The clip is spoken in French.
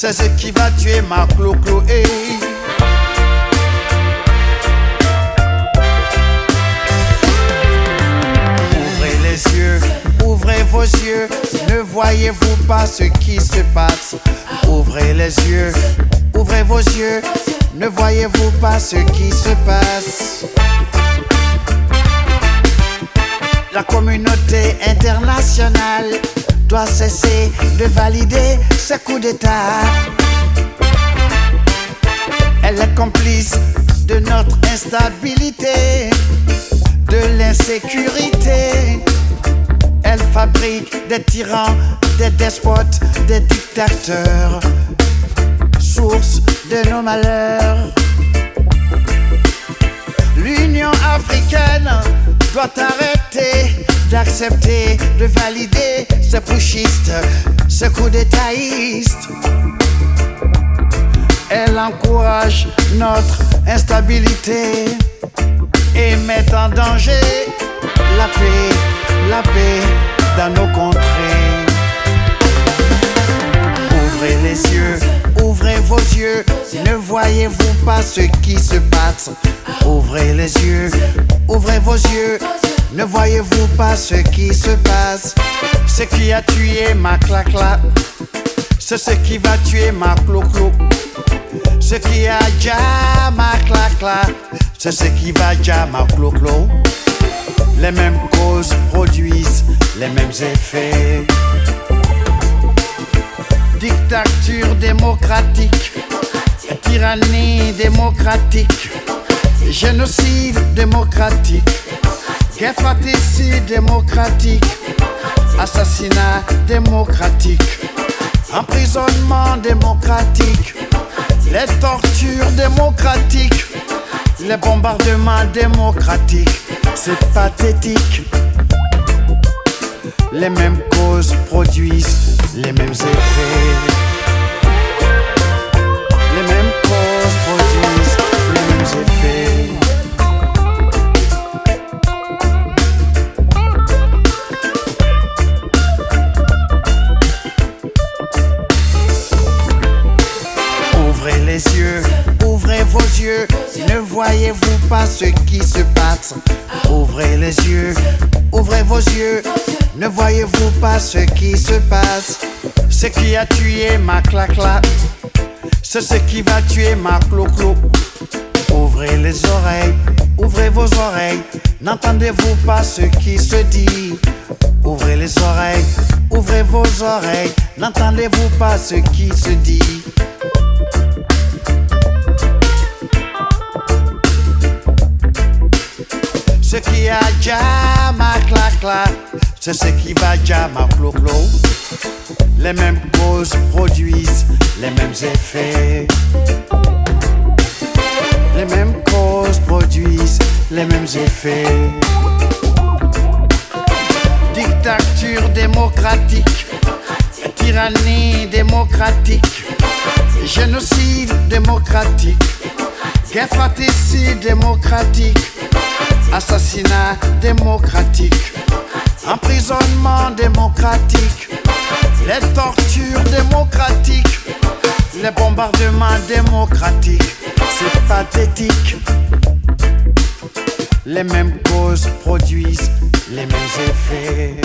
c'est ce qui va tuer ma clo-clo. Hey. Ouvrez les yeux, ouvrez vos yeux, ne voyez-vous pas ce qui se passe? Ouvrez les yeux, ouvrez vos yeux, ne voyez-vous pas ce qui se passe? La communauté internationale doit cesser de valider ce coup d'État. Elle est complice de notre instabilité, de l'insécurité. Elle fabrique des tyrans, des despotes, des dictateurs, source de nos malheurs. L'Union africaine doit arrêter d'accepter, de valider ce pushiste, ce coup d'étaïste. Elle encourage notre instabilité et met en danger la paix, la paix dans nos contrées. Ouvrez les yeux, ouvrez vos yeux, ne voyez-vous pas ce qui se passe? Ouvrez les yeux, ouvrez vos yeux, ne voyez-vous pas ce qui se passe? Ce qui a tué ma clacla, c'est ce qui va tuer ma clo-clo. Ce qui a déjà ma clacla, c'est ce qui va déjà ma clo-clo. Les mêmes causes produisent les mêmes effets. Dictature démocratique, tyrannie démocratique, génocide démocratique, guerre fratricide démocratique, assassinat démocratique, emprisonnement démocratique, les tortures démocratiques, les bombardements démocratiques, c'est pathétique. Les mêmes causes produisent les mêmes effets. Ne voyez-vous pas ce qui se passe Ouvrez les yeux, ouvrez vos yeux, ne voyez-vous pas ce qui se passe Ce qui a tué ma clacla, c'est ce qui va tuer ma clo-clo. Ouvrez les oreilles, ouvrez vos oreilles, n'entendez-vous pas ce qui se dit? Ouvrez les oreilles, ouvrez vos oreilles, n'entendez-vous pas ce qui se dit? Ce qui a déjà ma clacla, c'est ce qui va déjà ma clo-clo. Les mêmes causes produisent les mêmes effets. Les mêmes causes produisent les mêmes effets. Dictature démocratique, tyrannie démocratique, génocide démocratique, guerre fratricide démocratique, assassinat démocratique, emprisonnement démocratique, les tortures démocratiques, les bombardements démocratiques, c'est pathétique. Les mêmes causes produisent les mêmes effets.